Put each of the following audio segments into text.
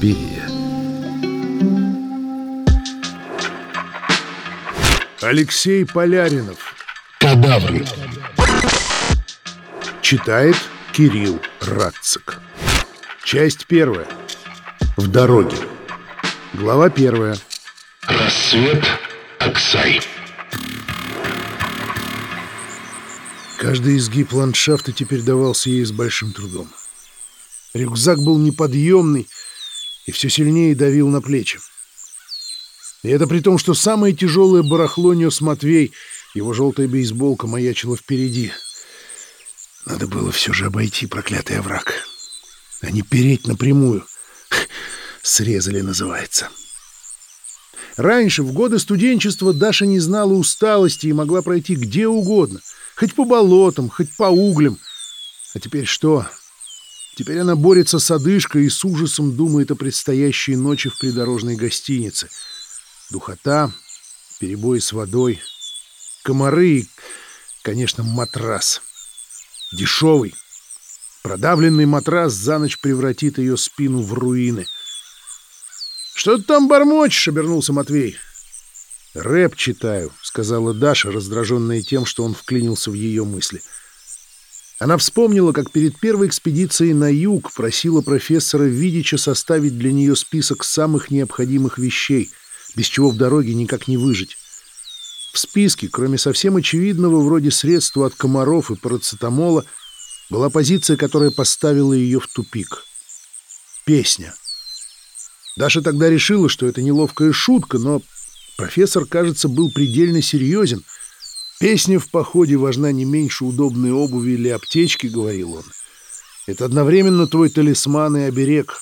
Суспирия. Алексей Поляринов. Кадавры. Читает Кирилл Радцик. Часть первая. В дороге. Глава первая. Рассвет Аксай. Каждый изгиб ландшафта теперь давался ей с большим трудом. Рюкзак был неподъемный и все сильнее давил на плечи. И это при том, что самое тяжелое барахло нес Матвей, его желтая бейсболка маячила впереди. Надо было все же обойти проклятый овраг, а не переть напрямую. Срезали, называется. Раньше, в годы студенчества, Даша не знала усталости и могла пройти где угодно, хоть по болотам, хоть по углям. А теперь что? Теперь она борется с одышкой и с ужасом думает о предстоящей ночи в придорожной гостинице. Духота, перебои с водой, комары и, конечно, матрас. Дешевый. Продавленный матрас за ночь превратит ее спину в руины. «Что ты там бормочешь?» — обернулся Матвей. «Рэп читаю», — сказала Даша, раздраженная тем, что он вклинился в ее мысли. — она вспомнила, как перед первой экспедицией на юг просила профессора Видича составить для нее список самых необходимых вещей, без чего в дороге никак не выжить. В списке, кроме совсем очевидного вроде средства от комаров и парацетамола, была позиция, которая поставила ее в тупик. Песня. Даша тогда решила, что это неловкая шутка, но профессор, кажется, был предельно серьезен — Песня в походе важна не меньше удобной обуви или аптечки, — говорил он. Это одновременно твой талисман и оберег.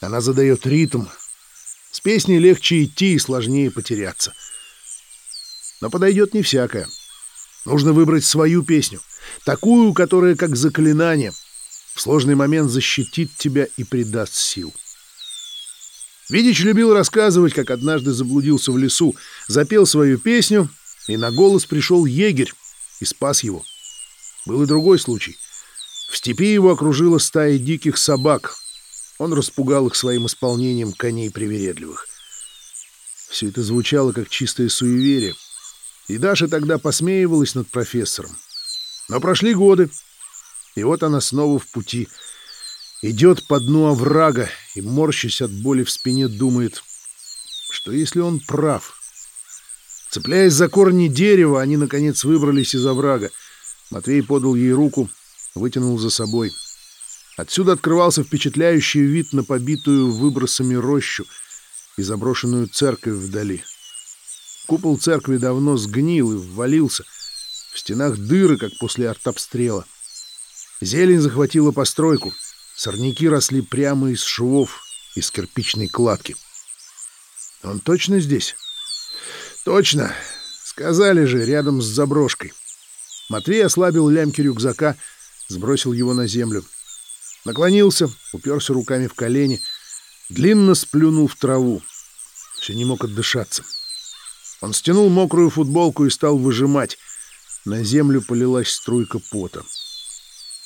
Она задает ритм. С песней легче идти и сложнее потеряться. Но подойдет не всякая. Нужно выбрать свою песню, такую, которая, как заклинание, в сложный момент защитит тебя и придаст сил. Видич любил рассказывать, как однажды заблудился в лесу, запел свою песню — и на голос пришел егерь и спас его. Был и другой случай. В степи его окружила стая диких собак. Он распугал их своим исполнением коней привередливых. Все это звучало как чистое суеверие. И Даша тогда посмеивалась над профессором. Но прошли годы, и вот она снова в пути. Идет по дну оврага и, морщась от боли в спине, думает, что если он прав — Цепляясь за корни дерева, они, наконец, выбрались из оврага. Матвей подал ей руку, вытянул за собой. Отсюда открывался впечатляющий вид на побитую выбросами рощу и заброшенную церковь вдали. Купол церкви давно сгнил и ввалился. В стенах дыры, как после артобстрела. Зелень захватила постройку. Сорняки росли прямо из швов, из кирпичной кладки. «Он точно здесь?» Точно. Сказали же, рядом с заброшкой. Матвей ослабил лямки рюкзака, сбросил его на землю. Наклонился, уперся руками в колени, длинно сплюнул в траву. Все не мог отдышаться. Он стянул мокрую футболку и стал выжимать. На землю полилась струйка пота.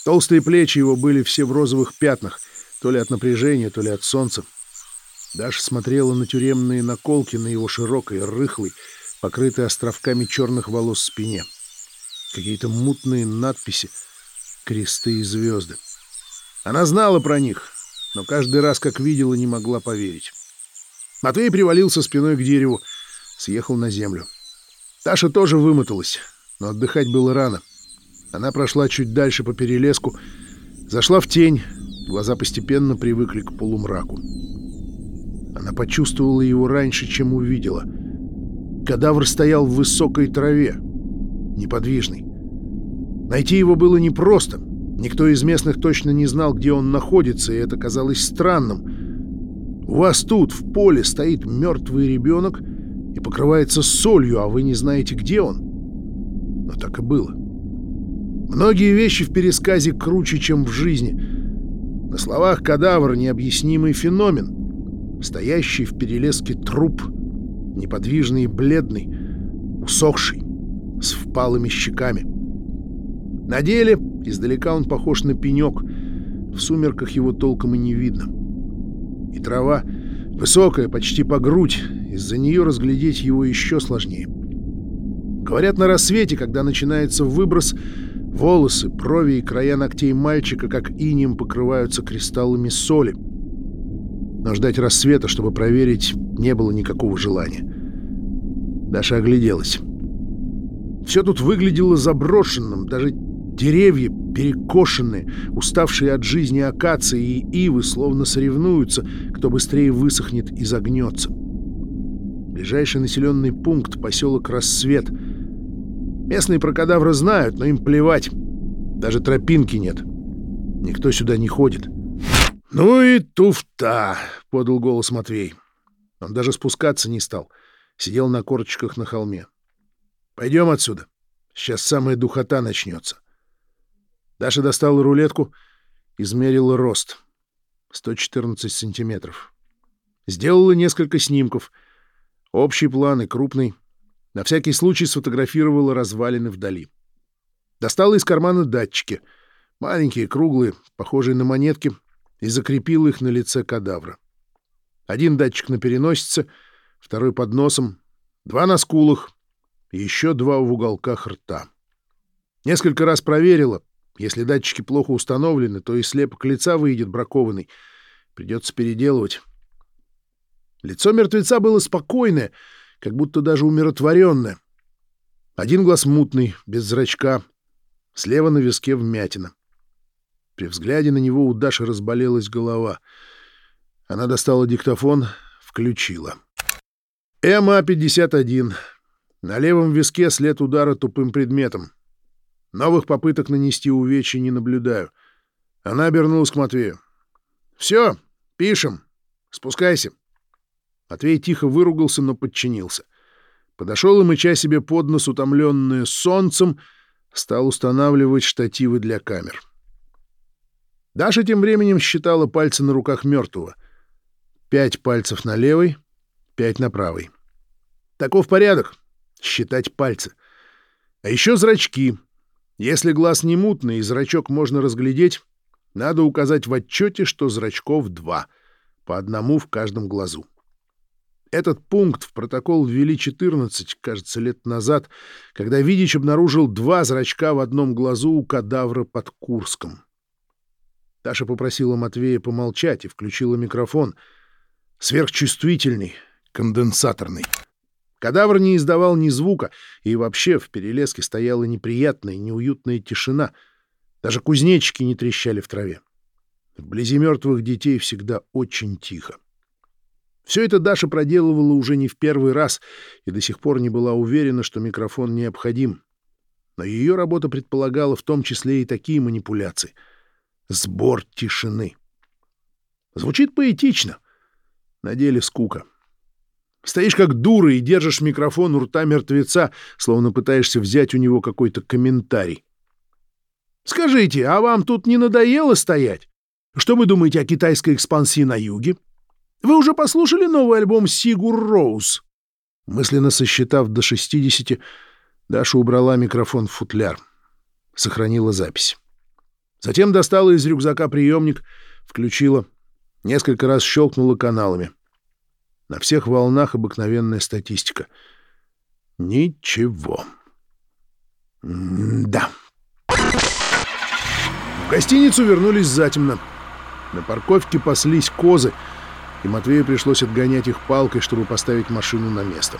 Толстые плечи его были все в розовых пятнах, то ли от напряжения, то ли от солнца. Даша смотрела на тюремные наколки на его широкой, рыхлой, покрытой островками черных волос спине. Какие-то мутные надписи, кресты и звезды. Она знала про них, но каждый раз, как видела, не могла поверить. Матвей привалился спиной к дереву, съехал на землю. Таша тоже вымоталась, но отдыхать было рано. Она прошла чуть дальше по перелеску, зашла в тень, глаза постепенно привыкли к полумраку. Она почувствовала его раньше, чем увидела. Кадавр стоял в высокой траве, неподвижный. Найти его было непросто. Никто из местных точно не знал, где он находится, и это казалось странным. У вас тут, в поле, стоит мертвый ребенок и покрывается солью, а вы не знаете, где он. Но так и было. Многие вещи в пересказе круче, чем в жизни. На словах кадавр — необъяснимый феномен стоящий в перелеске труп, неподвижный и бледный, усохший, с впалыми щеками. На деле издалека он похож на пенек, в сумерках его толком и не видно. И трава, высокая, почти по грудь, из-за нее разглядеть его еще сложнее. Говорят, на рассвете, когда начинается выброс, волосы, брови и края ногтей мальчика, как инем, покрываются кристаллами соли. Но ждать рассвета, чтобы проверить, не было никакого желания. Даша огляделась. Все тут выглядело заброшенным, даже деревья перекошенные, уставшие от жизни акации и ивы словно соревнуются, кто быстрее высохнет и загнется. Ближайший населенный пункт — поселок Рассвет. Местные про кадавра знают, но им плевать. Даже тропинки нет. Никто сюда не ходит. «Ну и туфта!» — подал голос Матвей. Он даже спускаться не стал. Сидел на корточках на холме. «Пойдем отсюда. Сейчас самая духота начнется». Даша достала рулетку, измерила рост. 114 сантиметров. Сделала несколько снимков. Общий план и крупный. На всякий случай сфотографировала развалины вдали. Достала из кармана датчики. Маленькие, круглые, похожие на монетки, и закрепила их на лице кадавра. Один датчик на переносице, второй под носом, два на скулах еще два в уголках рта. Несколько раз проверила, если датчики плохо установлены, то и слепок лица выйдет бракованный. Придется переделывать. Лицо мертвеца было спокойное, как будто даже умиротворенное. Один глаз мутный, без зрачка. Слева на виске вмятина. При взгляде на него у Даши разболелась голова. Она достала диктофон, включила. МА-51. На левом виске след удара тупым предметом. Новых попыток нанести увечья не наблюдаю. Она обернулась к Матвею. «Все, пишем. Спускайся». Матвей тихо выругался, но подчинился. Подошел и, мыча себе под нос, утомленное солнцем, стал устанавливать штативы для камер. Даша тем временем считала пальцы на руках мертвого. Пять пальцев на левой, пять на правой. Таков порядок — считать пальцы. А еще зрачки — если глаз не мутный и зрачок можно разглядеть, надо указать в отчете, что зрачков два, по одному в каждом глазу. Этот пункт в протокол ввели 14, кажется, лет назад, когда Видич обнаружил два зрачка в одном глазу у кадавра под Курском. Таша попросила Матвея помолчать и включила микрофон. Сверхчувствительный, конденсаторный. Кадавр не издавал ни звука, и вообще в перелеске стояла неприятная, неуютная тишина. Даже кузнечики не трещали в траве. Вблизи мертвых детей всегда очень тихо. Все это Даша проделывала уже не в первый раз и до сих пор не была уверена, что микрофон необходим. Но ее работа предполагала в том числе и такие манипуляции. Сбор тишины. Звучит поэтично. На деле скука. Стоишь как дура и держишь микрофон у рта мертвеца, словно пытаешься взять у него какой-то комментарий. «Скажите, а вам тут не надоело стоять? Что вы думаете о китайской экспансии на юге? Вы уже послушали новый альбом «Сигур Роуз»?» Мысленно сосчитав до 60, Даша убрала микрофон в футляр. Сохранила запись. Затем достала из рюкзака приемник, включила, несколько раз щелкнула каналами — на всех волнах обыкновенная статистика. Ничего. М да. В гостиницу вернулись затемно. На парковке паслись козы, и Матвею пришлось отгонять их палкой, чтобы поставить машину на место.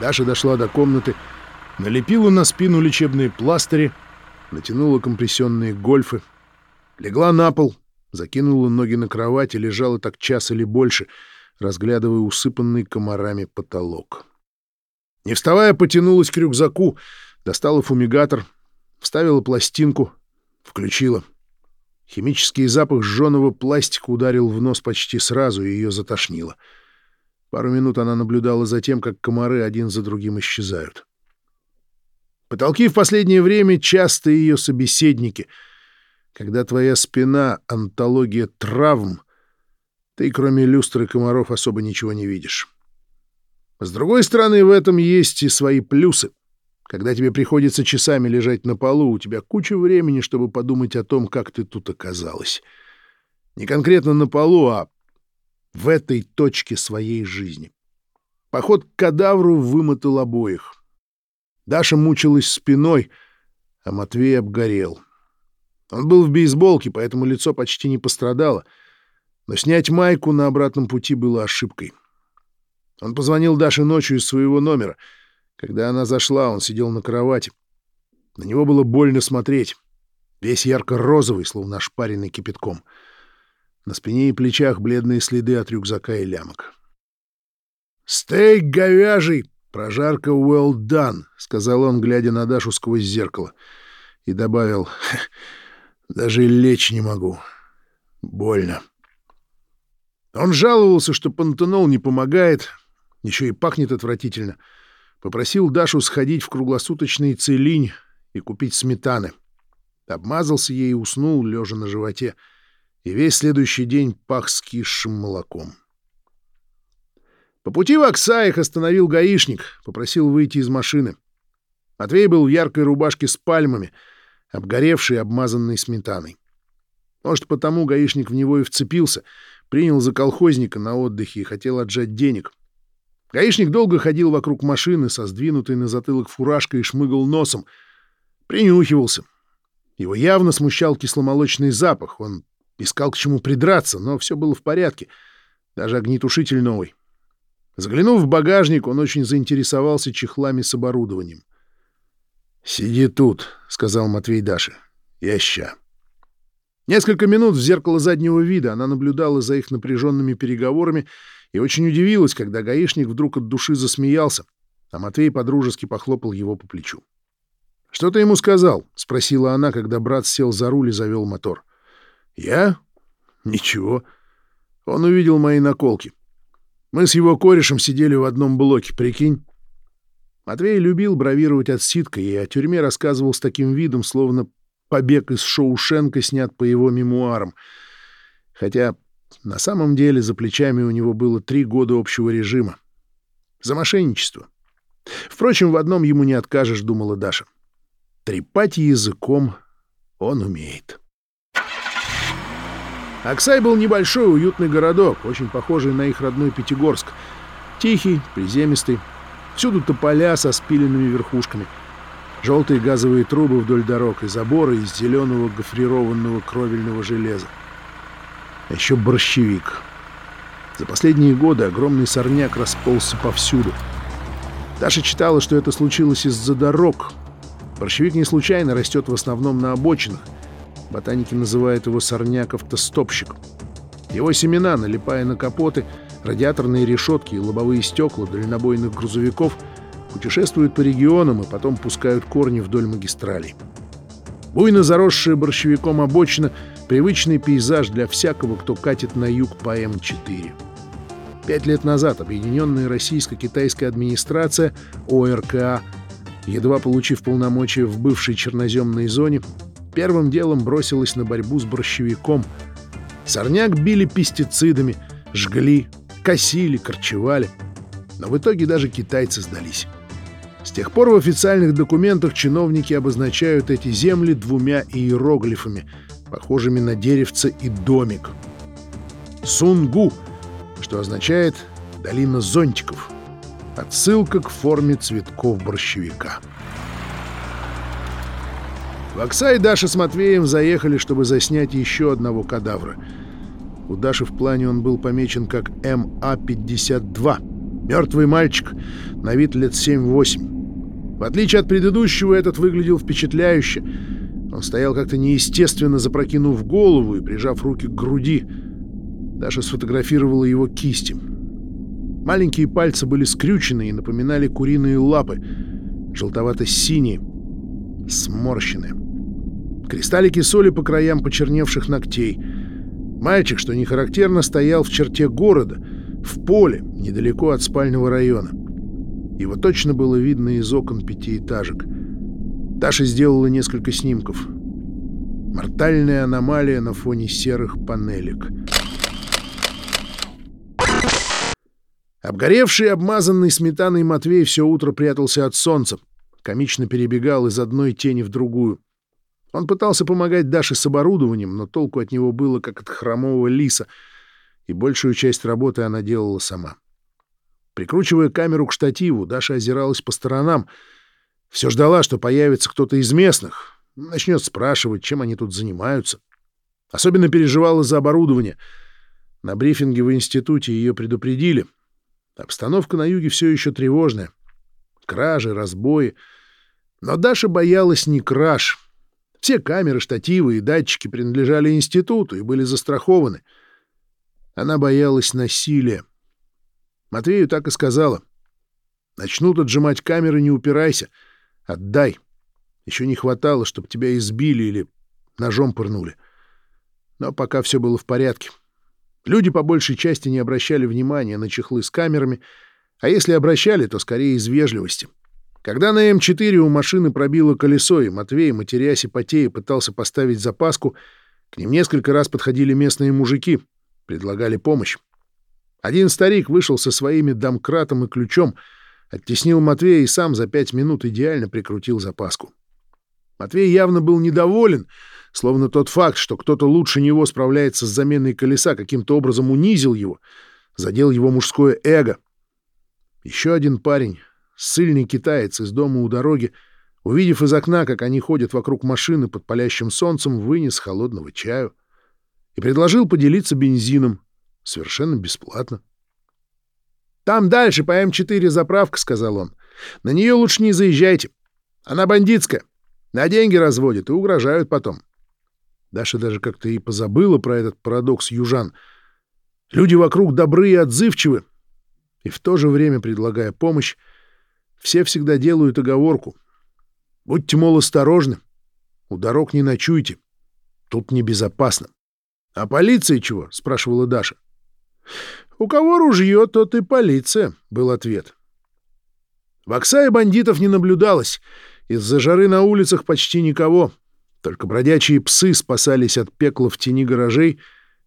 Даша дошла до комнаты, налепила на спину лечебные пластыри, натянула компрессионные гольфы, легла на пол, закинула ноги на кровать и лежала так час или больше — разглядывая усыпанный комарами потолок. Не вставая, потянулась к рюкзаку, достала фумигатор, вставила пластинку, включила. Химический запах сжёного пластика ударил в нос почти сразу, и ее затошнило. Пару минут она наблюдала за тем, как комары один за другим исчезают. Потолки в последнее время часто ее собеседники. Когда твоя спина — антология травм — ты, кроме люстры комаров, особо ничего не видишь. С другой стороны, в этом есть и свои плюсы. Когда тебе приходится часами лежать на полу, у тебя куча времени, чтобы подумать о том, как ты тут оказалась. Не конкретно на полу, а в этой точке своей жизни. Поход к кадавру вымотал обоих. Даша мучилась спиной, а Матвей обгорел. Он был в бейсболке, поэтому лицо почти не пострадало, но снять майку на обратном пути было ошибкой. Он позвонил Даше ночью из своего номера. Когда она зашла, он сидел на кровати. На него было больно смотреть. Весь ярко-розовый, словно ошпаренный кипятком. На спине и плечах бледные следы от рюкзака и лямок. «Стейк говяжий! Прожарка well done!» — сказал он, глядя на Дашу сквозь зеркало. И добавил, «Даже лечь не могу. Больно». Он жаловался, что пантенол не помогает, еще и пахнет отвратительно. Попросил Дашу сходить в круглосуточный целинь и купить сметаны. Обмазался ей и уснул, лежа на животе, и весь следующий день пах скисшим молоком. По пути в Окса их остановил гаишник, попросил выйти из машины. Матвей был в яркой рубашке с пальмами, обгоревший и обмазанный сметаной. Может, потому гаишник в него и вцепился, принял за колхозника на отдыхе и хотел отжать денег. Гаишник долго ходил вокруг машины со сдвинутой на затылок фуражкой и шмыгал носом. Принюхивался. Его явно смущал кисломолочный запах. Он искал к чему придраться, но все было в порядке. Даже огнетушитель новый. Заглянув в багажник, он очень заинтересовался чехлами с оборудованием. «Сиди тут», — сказал Матвей Даше. «Я ща». Несколько минут в зеркало заднего вида она наблюдала за их напряженными переговорами и очень удивилась, когда гаишник вдруг от души засмеялся, а Матвей подружески похлопал его по плечу. «Что ты ему сказал?» — спросила она, когда брат сел за руль и завел мотор. «Я? Ничего. Он увидел мои наколки. Мы с его корешем сидели в одном блоке, прикинь. Матвей любил бравировать отсидкой и о тюрьме рассказывал с таким видом, словно побег из Шоушенка снят по его мемуарам. Хотя на самом деле за плечами у него было три года общего режима. За мошенничество. Впрочем, в одном ему не откажешь, думала Даша. Трепать языком он умеет. Аксай был небольшой, уютный городок, очень похожий на их родной Пятигорск. Тихий, приземистый. Всюду тополя со спиленными верхушками. Желтые газовые трубы вдоль дорог и заборы из зеленого гофрированного кровельного железа. А еще борщевик. За последние годы огромный сорняк расползся повсюду. Даша читала, что это случилось из-за дорог. Борщевик не случайно растет в основном на обочинах — Ботаники называют его сорняк-автостопщик. Его семена, налипая на капоты, радиаторные решетки и лобовые стекла дальнобойных грузовиков, путешествуют по регионам и потом пускают корни вдоль магистралей. Буйно заросшая борщевиком обочина — привычный пейзаж для всякого, кто катит на юг по М4. Пять лет назад Объединенная Российско-Китайская администрация, ОРКА, едва получив полномочия в бывшей черноземной зоне, первым делом бросилась на борьбу с борщевиком. Сорняк били пестицидами, жгли, косили, корчевали. Но в итоге даже китайцы сдались. С тех пор в официальных документах чиновники обозначают эти земли двумя иероглифами, похожими на деревце и домик. Сунгу, что означает «долина зонтиков», отсылка к форме цветков борщевика. В Окса и Даша с Матвеем заехали, чтобы заснять еще одного кадавра. У Даши в плане он был помечен как МА-52. Мертвый мальчик, на вид лет 7-8. В отличие от предыдущего, этот выглядел впечатляюще. Он стоял как-то неестественно, запрокинув голову и прижав руки к груди. Даша сфотографировала его кисти. Маленькие пальцы были скрючены и напоминали куриные лапы, желтовато-синие, сморщенные. Кристаллики соли по краям почерневших ногтей. Мальчик, что не характерно, стоял в черте города, в поле, недалеко от спального района. Его точно было видно из окон пятиэтажек. Таша сделала несколько снимков. Мортальная аномалия на фоне серых панелек. Обгоревший, обмазанный сметаной Матвей все утро прятался от солнца, комично перебегал из одной тени в другую. Он пытался помогать Даше с оборудованием, но толку от него было, как от хромого лиса. и большую часть работы она делала сама. Прикручивая камеру к штативу, Даша озиралась по сторонам. Все ждала, что появится кто-то из местных, начнет спрашивать, чем они тут занимаются. Особенно переживала за оборудование. На брифинге в институте ее предупредили. Обстановка на юге все еще тревожная. Кражи, разбои. Но Даша боялась не краж. Все камеры, штативы и датчики принадлежали институту и были застрахованы. Она боялась насилия. Матвею так и сказала. Начнут отжимать камеры, не упирайся. Отдай. Еще не хватало, чтобы тебя избили или ножом пырнули. Но пока все было в порядке. Люди по большей части не обращали внимания на чехлы с камерами, а если обращали, то скорее из вежливости. Когда на М4 у машины пробило колесо, и Матвей, матерясь и потея, пытался поставить запаску, к ним несколько раз подходили местные мужики, предлагали помощь. Один старик вышел со своими домкратом и ключом, оттеснил Матвея и сам за пять минут идеально прикрутил запаску. Матвей явно был недоволен, словно тот факт, что кто-то лучше него справляется с заменой колеса, каким-то образом унизил его, задел его мужское эго. Еще один парень, ссыльный китаец из дома у дороги, увидев из окна, как они ходят вокруг машины под палящим солнцем, вынес холодного чаю и предложил поделиться бензином, Совершенно бесплатно. «Там дальше по М4 заправка», — сказал он. «На нее лучше не заезжайте. Она бандитская. На деньги разводит и угрожают потом». Даша даже как-то и позабыла про этот парадокс южан. Люди вокруг добры и отзывчивы, и в то же время, предлагая помощь, все всегда делают оговорку. Будьте, мол, осторожны, у дорог не ночуйте, тут небезопасно. — А полиция чего? — спрашивала Даша. «У кого ружье, тот и полиция», — был ответ. В Оксае бандитов не наблюдалось. Из-за жары на улицах почти никого. Только бродячие псы спасались от пекла в тени гаражей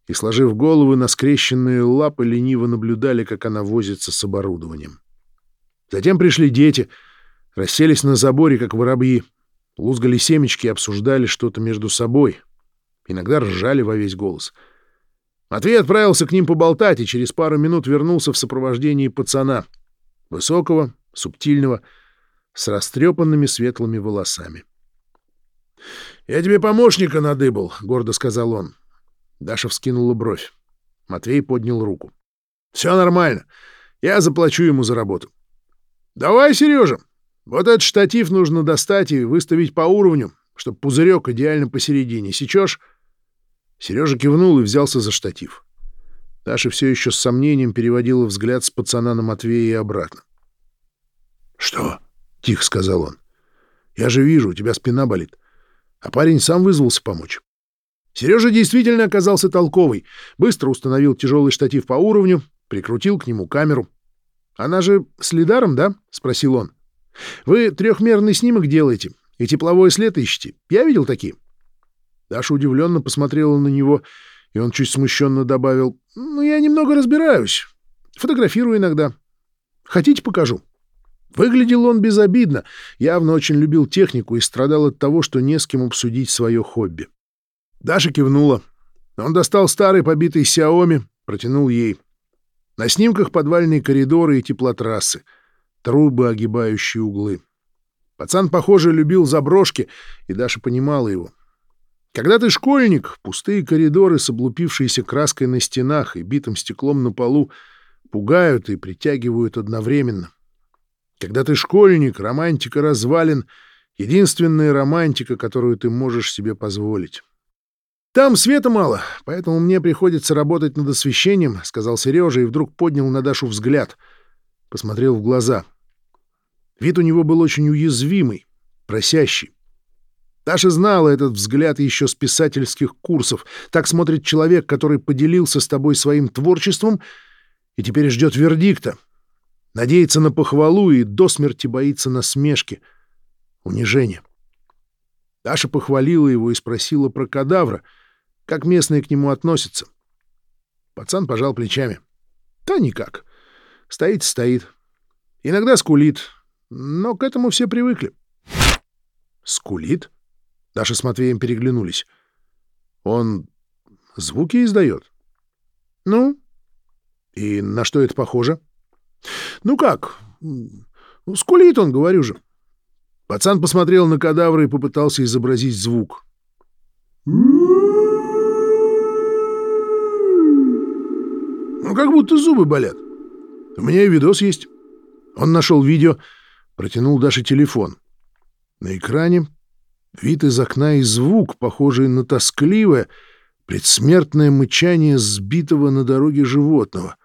и, сложив головы на скрещенные лапы, лениво наблюдали, как она возится с оборудованием. Затем пришли дети, расселись на заборе, как воробьи, лузгали семечки и обсуждали что-то между собой. Иногда ржали во весь голос — Матвей отправился к ним поболтать и через пару минут вернулся в сопровождении пацана. Высокого, субтильного, с растрепанными светлыми волосами. «Я тебе помощника надыбал», — гордо сказал он. Даша вскинула бровь. Матвей поднял руку. «Все нормально. Я заплачу ему за работу». «Давай, Сережа. Вот этот штатив нужно достать и выставить по уровню, чтобы пузырек идеально посередине. Сечешь?» Сережа кивнул и взялся за штатив. Даша все еще с сомнением переводила взгляд с пацана на Матвея и обратно. «Что?» — тихо сказал он. «Я же вижу, у тебя спина болит. А парень сам вызвался помочь». Сережа действительно оказался толковый. Быстро установил тяжелый штатив по уровню, прикрутил к нему камеру. «Она же с лидаром, да?» — спросил он. «Вы трехмерный снимок делаете и тепловой след ищете. Я видел такие». Даша удивленно посмотрела на него, и он чуть смущенно добавил, «Ну, я немного разбираюсь. Фотографирую иногда. Хотите, покажу?» Выглядел он безобидно, явно очень любил технику и страдал от того, что не с кем обсудить свое хобби. Даша кивнула. Он достал старый побитый Xiaomi, протянул ей. На снимках подвальные коридоры и теплотрассы, трубы, огибающие углы. Пацан, похоже, любил заброшки, и Даша понимала его. Когда ты школьник, пустые коридоры с облупившейся краской на стенах и битым стеклом на полу пугают и притягивают одновременно. Когда ты школьник, романтика развалин — единственная романтика, которую ты можешь себе позволить. «Там света мало, поэтому мне приходится работать над освещением», — сказал Сережа и вдруг поднял на Дашу взгляд. Посмотрел в глаза. Вид у него был очень уязвимый, просящий. Даша знала этот взгляд еще с писательских курсов. Так смотрит человек, который поделился с тобой своим творчеством и теперь ждет вердикта. Надеется на похвалу и до смерти боится насмешки, унижения. Даша похвалила его и спросила про кадавра, как местные к нему относятся. Пацан пожал плечами. Да никак. Стоит — стоит. Иногда скулит, но к этому все привыкли. Скулит? Даша с Матвеем переглянулись. «Он звуки издает?» «Ну, И на что это похоже? Ну как? Скулит он, говорю же. Пацан посмотрел на кадавра и попытался изобразить звук. Как будто зубы болят. У меня и видос есть. Он нашел видео, протянул Даше телефон. На экране вид из окна и звук, похожий на тоскливое, предсмертное мычание сбитого на дороге животного.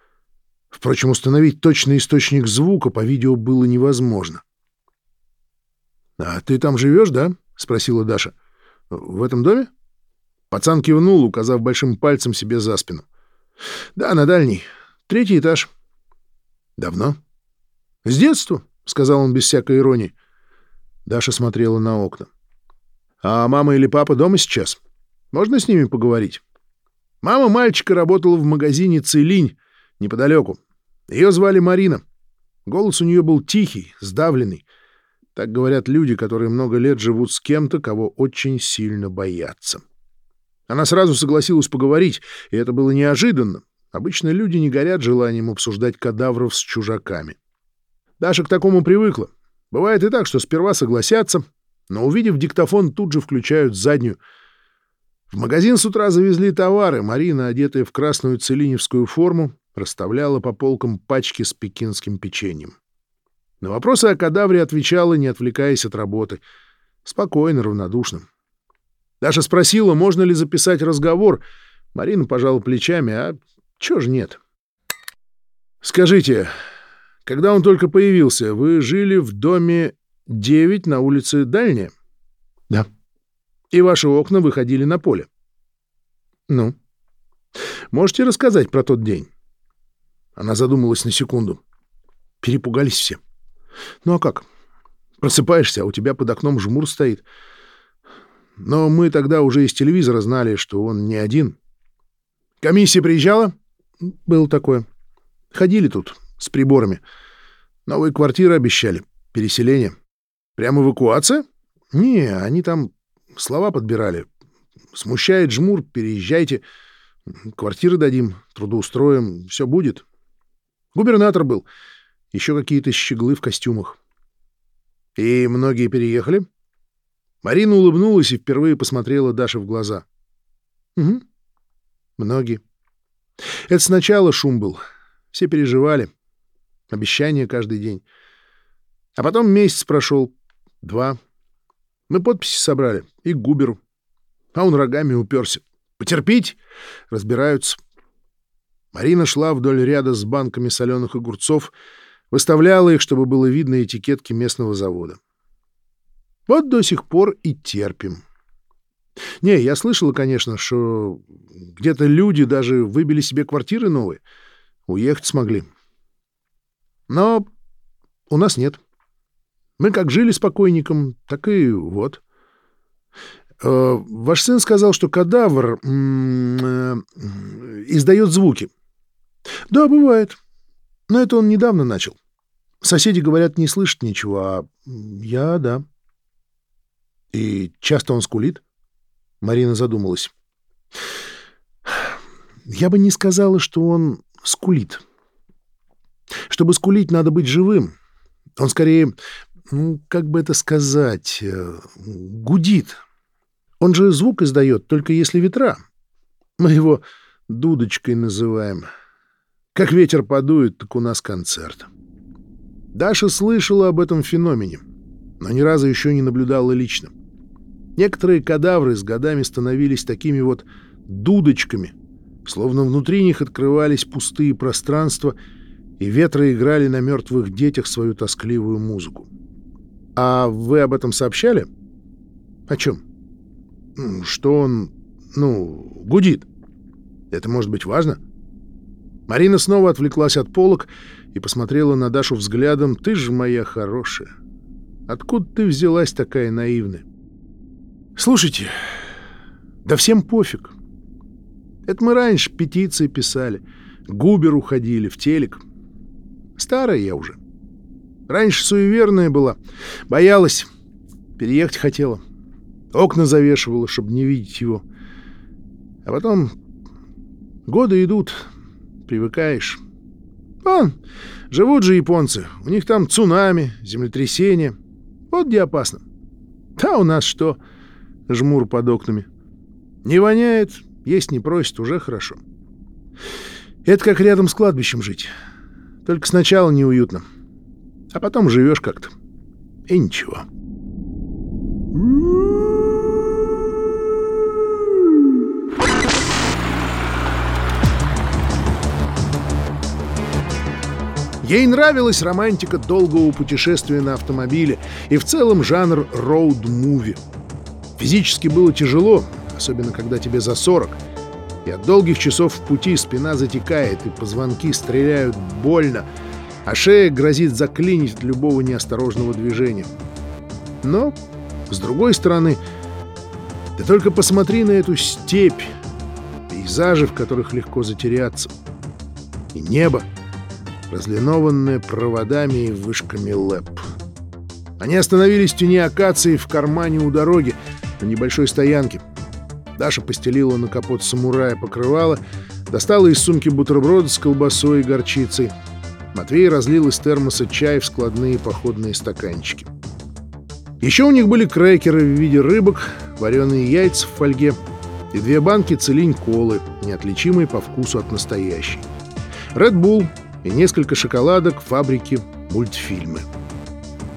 Впрочем, установить точный источник звука по видео было невозможно. «А ты там живешь, да?» — спросила Даша. «В этом доме?» Пацан кивнул, указав большим пальцем себе за спину. «Да, на дальний. Третий этаж». «Давно?» «С детства», — сказал он без всякой иронии. Даша смотрела на окна. «А мама или папа дома сейчас? Можно с ними поговорить?» Мама мальчика работала в магазине «Целинь» неподалеку. Ее звали Марина. Голос у нее был тихий, сдавленный. Так говорят люди, которые много лет живут с кем-то, кого очень сильно боятся. Она сразу согласилась поговорить, и это было неожиданно. Обычно люди не горят желанием обсуждать кадавров с чужаками. Даша к такому привыкла. Бывает и так, что сперва согласятся, но, увидев диктофон, тут же включают заднюю. В магазин с утра завезли товары. Марина, одетая в красную целиневскую форму, расставляла по полкам пачки с пекинским печеньем. На вопросы о кадавре отвечала, не отвлекаясь от работы. Спокойно, равнодушно. Даша спросила, можно ли записать разговор. Марина пожала плечами, а чё ж нет? «Скажите, когда он только появился, вы жили в доме 9 на улице Дальняя?» «Да». «И ваши окна выходили на поле?» «Ну?» «Можете рассказать про тот день?» Она задумалась на секунду. Перепугались все. Ну а как? Просыпаешься, а у тебя под окном жмур стоит. Но мы тогда уже из телевизора знали, что он не один. Комиссия приезжала? Было такое. Ходили тут с приборами. Новые квартиры обещали. Переселение. Прям эвакуация? Не, они там слова подбирали. Смущает жмур, переезжайте. Квартиры дадим, трудоустроим, все будет. Губернатор был. Еще какие-то щеглы в костюмах. И многие переехали? Марина улыбнулась и впервые посмотрела Даше в глаза. Угу. Многие. Это сначала шум был. Все переживали. Обещания каждый день. А потом месяц прошел. Два. Мы подписи собрали. И к Губеру. А он рогами уперся. Потерпеть? Разбираются. Марина шла вдоль ряда с банками соленых огурцов, выставляла их, чтобы было видно этикетки местного завода. Вот до сих пор и терпим. Не, я слышала, конечно, что где-то люди даже выбили себе квартиры новые, уехать смогли. Но у нас нет. Мы как жили спокойником, так и вот. Э, ваш сын сказал, что кадавр э, издает звуки. Да, бывает. Но это он недавно начал. Соседи говорят, не слышат ничего, а я — да. И часто он скулит? Марина задумалась. Я бы не сказала, что он скулит. Чтобы скулить, надо быть живым. Он скорее, ну, как бы это сказать, э, гудит. Он же звук издает, только если ветра. Мы его дудочкой называем. Как ветер подует, так у нас концерт. Даша слышала об этом феномене, но ни разу еще не наблюдала лично. Некоторые кадавры с годами становились такими вот дудочками, словно внутри них открывались пустые пространства, и ветры играли на мертвых детях свою тоскливую музыку. А вы об этом сообщали? О чем? Что он, ну, гудит. Это может быть важно? Марина снова отвлеклась от полок и посмотрела на Дашу взглядом. «Ты же моя хорошая! Откуда ты взялась такая наивная?» «Слушайте, да всем пофиг. Это мы раньше петиции писали, Губер уходили, в телек. Старая я уже. Раньше суеверная была, боялась, переехать хотела. Окна завешивала, чтобы не видеть его. А потом годы идут, привыкаешь. Вон, живут же японцы. У них там цунами, землетрясения. Вот где опасно. Да у нас что? Жмур под окнами. Не воняет, есть не просит, уже хорошо. Это как рядом с кладбищем жить. Только сначала неуютно, а потом живешь как-то. И ничего. Ей нравилась романтика долгого путешествия на автомобиле и в целом жанр роуд-муви. Физически было тяжело, особенно когда тебе за 40, и от долгих часов в пути спина затекает, и позвонки стреляют больно, а шея грозит заклинить от любого неосторожного движения. Но, с другой стороны, ты только посмотри на эту степь, пейзажи, в которых легко затеряться, и небо, разлинованное проводами и вышками ЛЭП. Они остановились в тени акации в кармане у дороги на небольшой стоянке. Даша постелила на капот самурая покрывало, достала из сумки бутерброды с колбасой и горчицей. Матвей разлил из термоса чай в складные походные стаканчики. Еще у них были крекеры в виде рыбок, вареные яйца в фольге и две банки целинь колы, неотличимые по вкусу от настоящей. Red Bull и несколько шоколадок, фабрики, мультфильмы.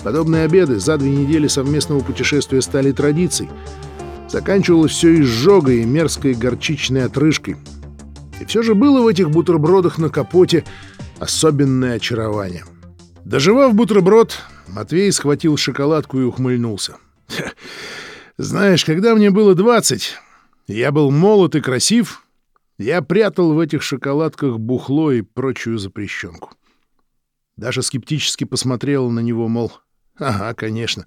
Подобные обеды за две недели совместного путешествия стали традицией. Заканчивалось все изжогой и мерзкой горчичной отрыжкой. И все же было в этих бутербродах на капоте особенное очарование. Доживав бутерброд, Матвей схватил шоколадку и ухмыльнулся. «Знаешь, когда мне было двадцать, я был молод и красив, я прятал в этих шоколадках бухло и прочую запрещенку. Даша скептически посмотрела на него, мол, ага, конечно.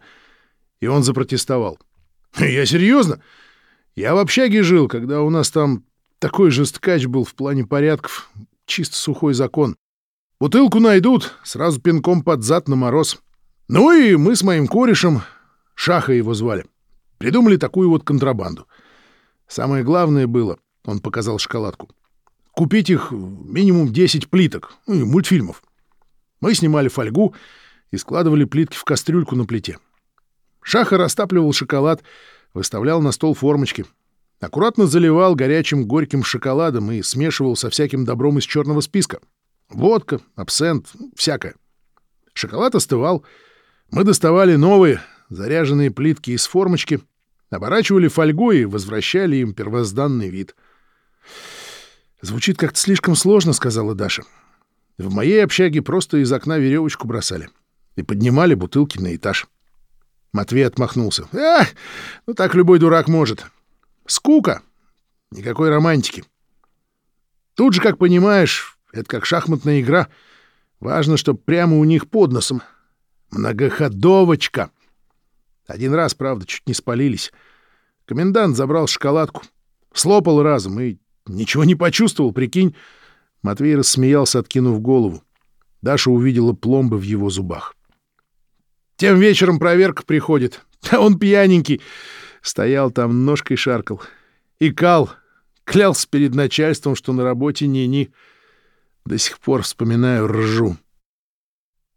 И он запротестовал. Я серьезно? Я в общаге жил, когда у нас там такой же сткач был в плане порядков, чисто сухой закон. Бутылку найдут, сразу пинком под зад на мороз. Ну и мы с моим корешем, Шаха его звали, придумали такую вот контрабанду. Самое главное было он показал шоколадку. Купить их минимум 10 плиток, ну и мультфильмов. Мы снимали фольгу и складывали плитки в кастрюльку на плите. Шаха растапливал шоколад, выставлял на стол формочки. Аккуратно заливал горячим горьким шоколадом и смешивал со всяким добром из черного списка. Водка, абсент, всякое. Шоколад остывал. Мы доставали новые, заряженные плитки из формочки, оборачивали фольгой и возвращали им первозданный вид — «Звучит как-то слишком сложно», — сказала Даша. «В моей общаге просто из окна веревочку бросали и поднимали бутылки на этаж». Матвей отмахнулся. «А, ну так любой дурак может. Скука. Никакой романтики. Тут же, как понимаешь, это как шахматная игра. Важно, что прямо у них под носом. Многоходовочка. Один раз, правда, чуть не спалились. Комендант забрал шоколадку, слопал разом и Ничего не почувствовал, прикинь. Матвей рассмеялся, откинув голову. Даша увидела пломбы в его зубах. Тем вечером проверка приходит. Он пьяненький. Стоял там, ножкой шаркал. И кал. Клялся перед начальством, что на работе ни-ни. До сих пор вспоминаю, ржу.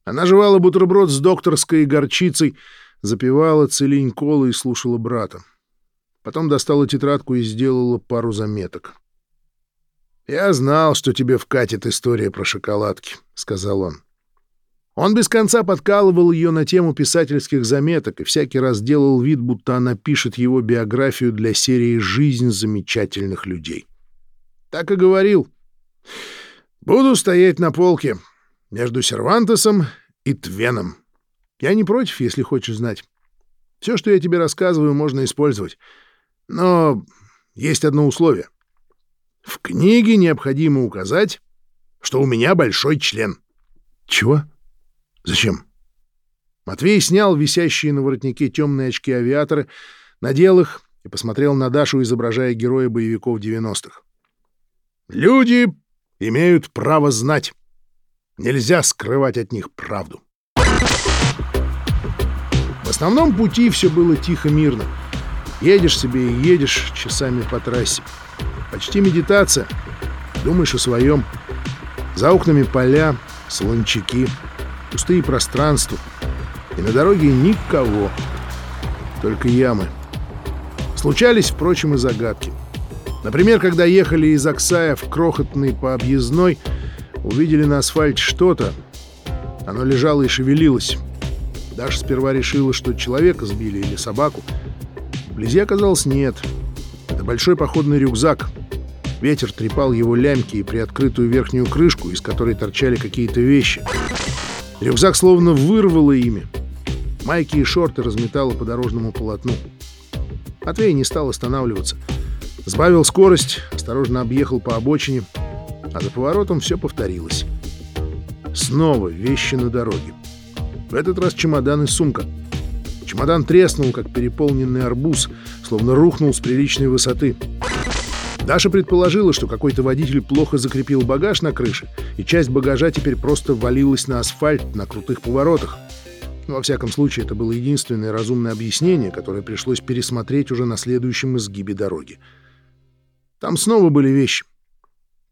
Она жевала бутерброд с докторской горчицей, запивала целинь колы и слушала брата. Потом достала тетрадку и сделала пару заметок. «Я знал, что тебе вкатит история про шоколадки», — сказал он. Он без конца подкалывал ее на тему писательских заметок и всякий раз делал вид, будто она пишет его биографию для серии «Жизнь замечательных людей». Так и говорил. «Буду стоять на полке между Сервантесом и Твеном. Я не против, если хочешь знать. Все, что я тебе рассказываю, можно использовать. Но есть одно условие — в книге необходимо указать, что у меня большой член. Чего? Зачем? Матвей снял висящие на воротнике темные очки авиатора, надел их и посмотрел на Дашу, изображая героя боевиков 90-х. Люди имеют право знать. Нельзя скрывать от них правду. В основном пути все было тихо-мирно. Едешь себе и едешь часами по трассе. Почти медитация. Думаешь о своем. За окнами поля, Солончаки, пустые пространства. И на дороге никого. Только ямы. Случались, впрочем, и загадки. Например, когда ехали из Оксая в крохотный по объездной, увидели на асфальте что-то. Оно лежало и шевелилось. Даша сперва решила, что человека сбили или собаку. Вблизи оказалось нет. Это большой походный рюкзак. Ветер трепал его лямки и приоткрытую верхнюю крышку, из которой торчали какие-то вещи. Рюкзак словно вырвало ими. Майки и шорты разметало по дорожному полотну. Матвей не стал останавливаться. Сбавил скорость, осторожно объехал по обочине, а за поворотом все повторилось. Снова вещи на дороге. В этот раз чемодан и сумка. Чемодан треснул, как переполненный арбуз, словно рухнул с приличной высоты. Даша предположила, что какой-то водитель плохо закрепил багаж на крыше, и часть багажа теперь просто валилась на асфальт на крутых поворотах. Но, во всяком случае, это было единственное разумное объяснение, которое пришлось пересмотреть уже на следующем изгибе дороги. Там снова были вещи.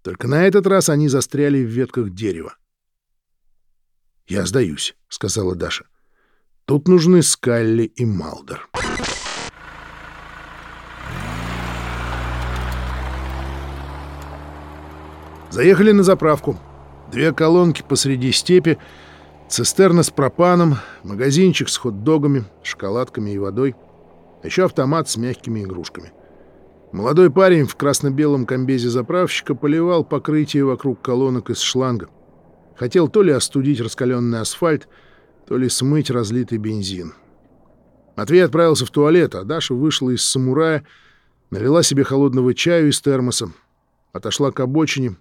Только на этот раз они застряли в ветках дерева. «Я сдаюсь», — сказала Даша. «Тут нужны Скалли и Малдер». Заехали на заправку. Две колонки посреди степи, цистерна с пропаном, магазинчик с хот-догами, шоколадками и водой, еще автомат с мягкими игрушками. Молодой парень в красно-белом комбезе заправщика поливал покрытие вокруг колонок из шланга. Хотел то ли остудить раскаленный асфальт, то ли смыть разлитый бензин. Матвей отправился в туалет, а Даша вышла из самурая, налила себе холодного чаю из термоса, отошла к обочине,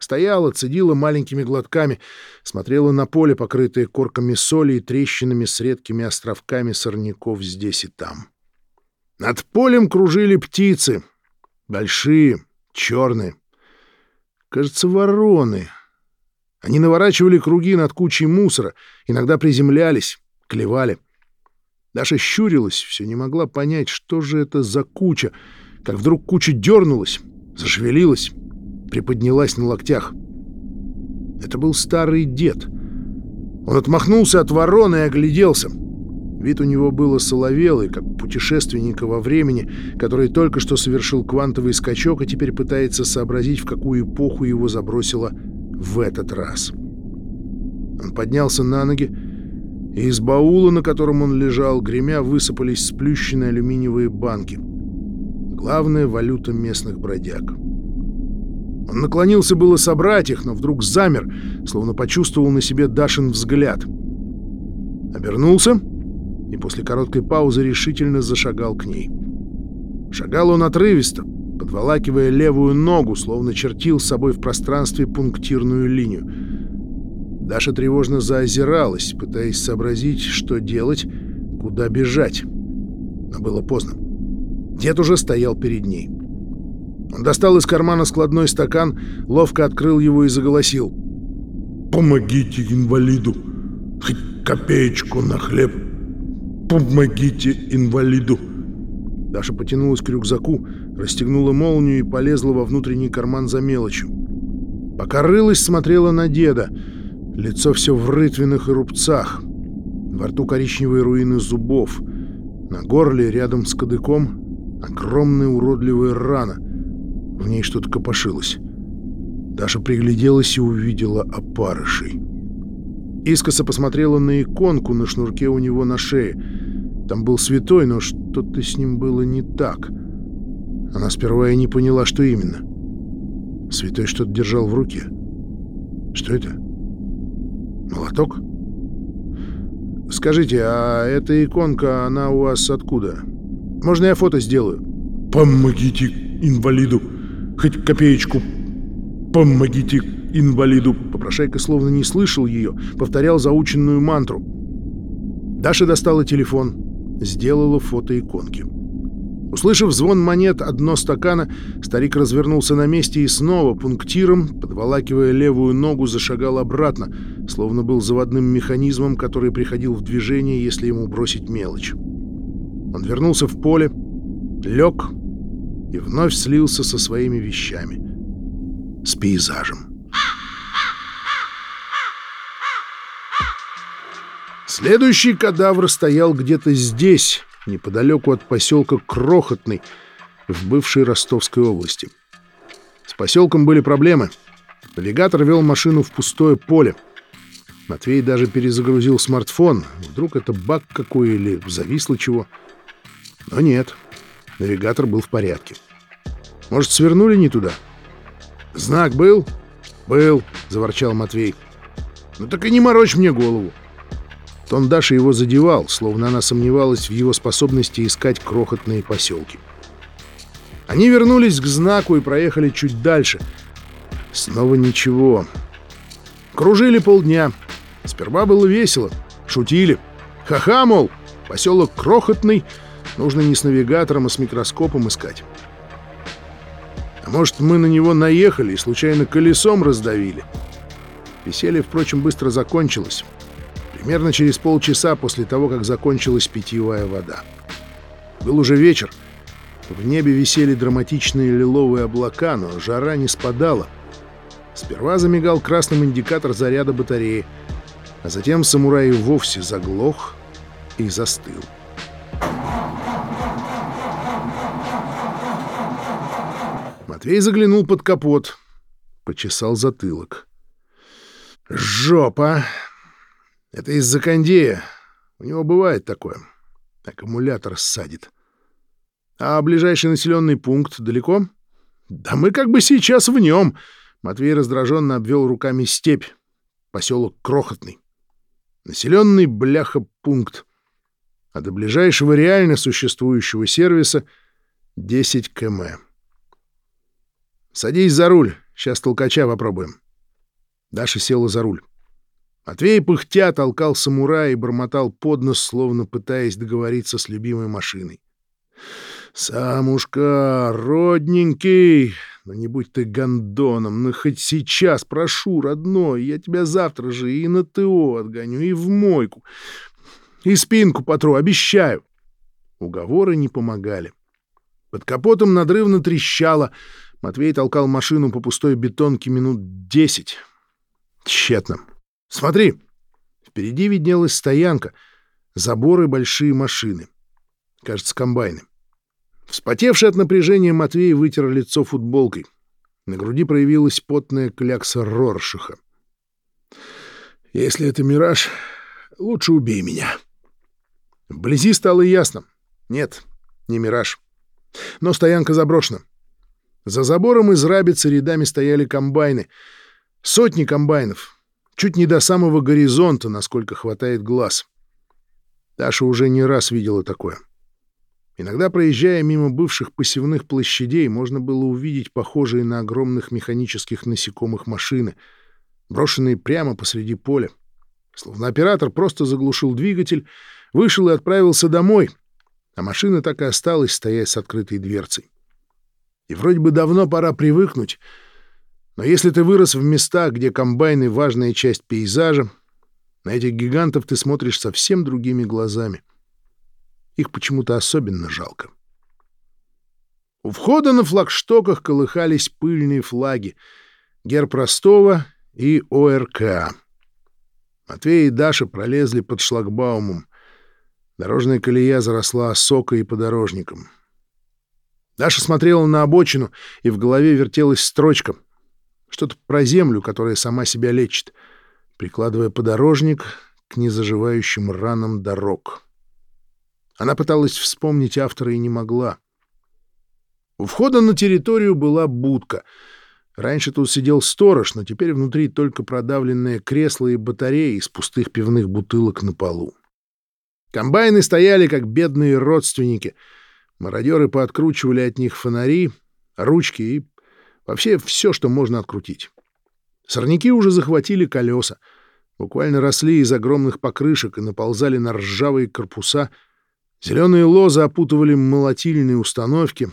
стояла, цедила маленькими глотками, смотрела на поле, покрытое корками соли и трещинами с редкими островками сорняков здесь и там. Над полем кружили птицы, большие, черные. Кажется, вороны — они наворачивали круги над кучей мусора, иногда приземлялись, клевали. Даша щурилась, все не могла понять, что же это за куча, как вдруг куча дернулась, зашевелилась, приподнялась на локтях. Это был старый дед. Он отмахнулся от вороны и огляделся. Вид у него был соловелый, как путешественника во времени, который только что совершил квантовый скачок и теперь пытается сообразить, в какую эпоху его забросило в этот раз. Он поднялся на ноги, и из баула, на котором он лежал, гремя, высыпались сплющенные алюминиевые банки. Главная валюта местных бродяг. Он наклонился было собрать их, но вдруг замер, словно почувствовал на себе Дашин взгляд. Обернулся и после короткой паузы решительно зашагал к ней. Шагал он отрывисто, подволакивая левую ногу, словно чертил с собой в пространстве пунктирную линию. Даша тревожно заозиралась, пытаясь сообразить, что делать, куда бежать. Но было поздно. Дед уже стоял перед ней. Достал из кармана складной стакан, ловко открыл его и заголосил. «Помогите инвалиду! Хоть копеечку на хлеб! Помогите инвалиду!» Даша потянулась к рюкзаку, расстегнула молнию и полезла во внутренний карман за мелочью. Пока рылась, смотрела на деда. Лицо все в рытвинах и рубцах. Во рту коричневые руины зубов. На горле, рядом с кадыком, огромная уродливая рана. В ней что-то копошилось. Даша пригляделась и увидела опарышей. Искоса посмотрела на иконку на шнурке у него на шее — там был святой, но что-то с ним было не так. Она сперва и не поняла, что именно. Святой что-то держал в руке. Что это? Молоток? Скажите, а эта иконка, она у вас откуда? Можно я фото сделаю? Помогите инвалиду. Хоть копеечку. Помогите инвалиду. Попрошайка словно не слышал ее, повторял заученную мантру. Даша достала телефон, сделала фото иконки. Услышав звон монет одно стакана, старик развернулся на месте и снова пунктиром, подволакивая левую ногу, зашагал обратно, словно был заводным механизмом, который приходил в движение, если ему бросить мелочь. Он вернулся в поле, лег и вновь слился со своими вещами, с пейзажем. Следующий кадавр стоял где-то здесь, неподалеку от поселка Крохотный, в бывшей Ростовской области. С поселком были проблемы. Навигатор вел машину в пустое поле. Матвей даже перезагрузил смартфон. Вдруг это баг какой или зависло чего. Но нет, навигатор был в порядке. Может, свернули не туда? Знак был? Был, заворчал Матвей. Ну так и не морочь мне голову. Тон Даши его задевал, словно она сомневалась в его способности искать крохотные поселки. Они вернулись к знаку и проехали чуть дальше. Снова ничего. Кружили полдня. Сперва было весело. Шутили. Ха-ха, мол, поселок крохотный, нужно не с навигатором, а с микроскопом искать. А может, мы на него наехали и случайно колесом раздавили? Веселье, впрочем, быстро закончилось примерно через полчаса после того, как закончилась питьевая вода. Был уже вечер. В небе висели драматичные лиловые облака, но жара не спадала. Сперва замигал красным индикатор заряда батареи, а затем самурай вовсе заглох и застыл. Матвей заглянул под капот, почесал затылок. «Жопа!» Это из-за кондея. У него бывает такое. Аккумулятор ссадит. А ближайший населенный пункт далеко? Да мы как бы сейчас в нем. Матвей раздраженно обвел руками степь. Поселок Крохотный. Населенный бляха-пункт. А до ближайшего реально существующего сервиса 10 км. Садись за руль. Сейчас толкача попробуем. Даша села за руль. Матвей пыхтя толкал самурая и бормотал под нос, словно пытаясь договориться с любимой машиной. «Самушка, родненький, ну не будь ты гондоном, ну хоть сейчас, прошу, родной, я тебя завтра же и на ТО отгоню, и в мойку, и спинку потру, обещаю». Уговоры не помогали. Под капотом надрывно трещало. Матвей толкал машину по пустой бетонке минут десять. Тщетно. Смотри, впереди виднелась стоянка, заборы большие машины. Кажется, комбайны. Вспотевший от напряжения Матвей вытер лицо футболкой. На груди проявилась потная клякса Роршиха. «Если это мираж, лучше убей меня». Вблизи стало ясно. Нет, не мираж. Но стоянка заброшена. За забором из рабицы рядами стояли комбайны. Сотни комбайнов, чуть не до самого горизонта, насколько хватает глаз. Таша уже не раз видела такое. Иногда, проезжая мимо бывших посевных площадей, можно было увидеть похожие на огромных механических насекомых машины, брошенные прямо посреди поля. Словно оператор просто заглушил двигатель, вышел и отправился домой, а машина так и осталась стоять с открытой дверцей. И вроде бы давно пора привыкнуть — но если ты вырос в местах, где комбайны — важная часть пейзажа, на этих гигантов ты смотришь совсем другими глазами. Их почему-то особенно жалко. У входа на флагштоках колыхались пыльные флаги — герб Ростова и ОРК. Матвей и Даша пролезли под шлагбаумом. Дорожная колея заросла осокой и подорожником. Даша смотрела на обочину, и в голове вертелась строчка — что-то про землю, которая сама себя лечит, прикладывая подорожник к незаживающим ранам дорог. Она пыталась вспомнить автора и не могла. У входа на территорию была будка. Раньше тут сидел сторож, но теперь внутри только продавленное кресло и батареи из пустых пивных бутылок на полу. Комбайны стояли, как бедные родственники. Мародеры пооткручивали от них фонари, ручки и Вообще все, что можно открутить. Сорняки уже захватили колеса, буквально росли из огромных покрышек и наползали на ржавые корпуса. Зеленые лозы опутывали молотильные установки,